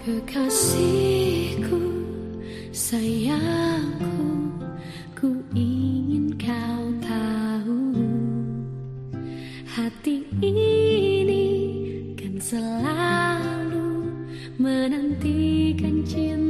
Kekasihku, sayangku, ku ingin kau tahu. Hati ini kan selalu menantikan cintamu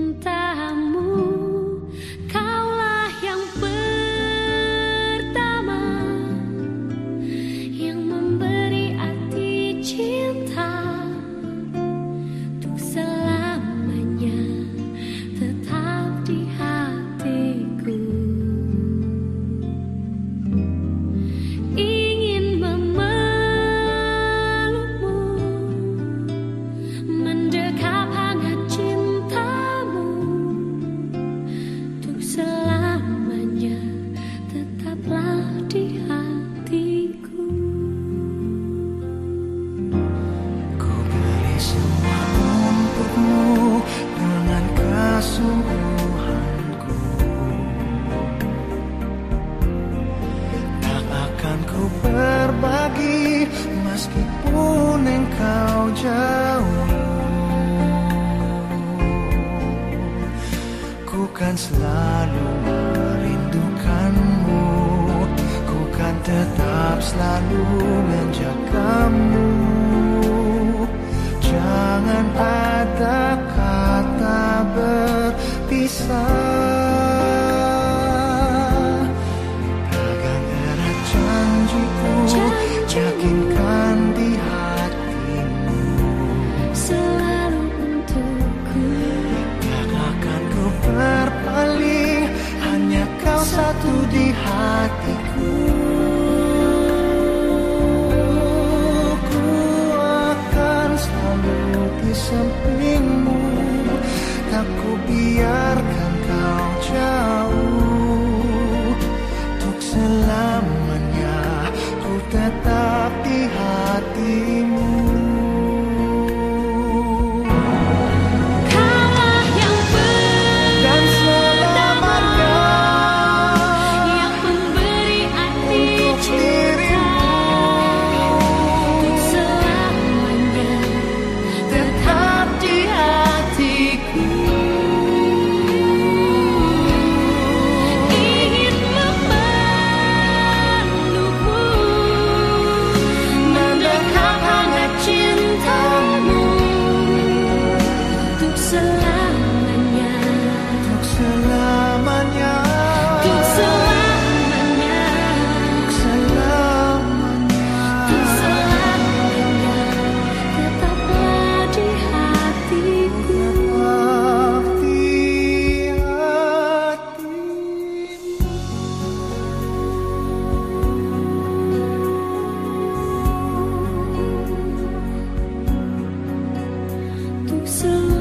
semua untukmu dengan kesungguhanku Tak akan ku berbagi meskipun engkau jauh Ku kan selalu merindukanmu Ku kan tetap selalu menjagamu satu di hatiku. Ku akan selalu di sampingmu. Tak ku biarkan kau jauh so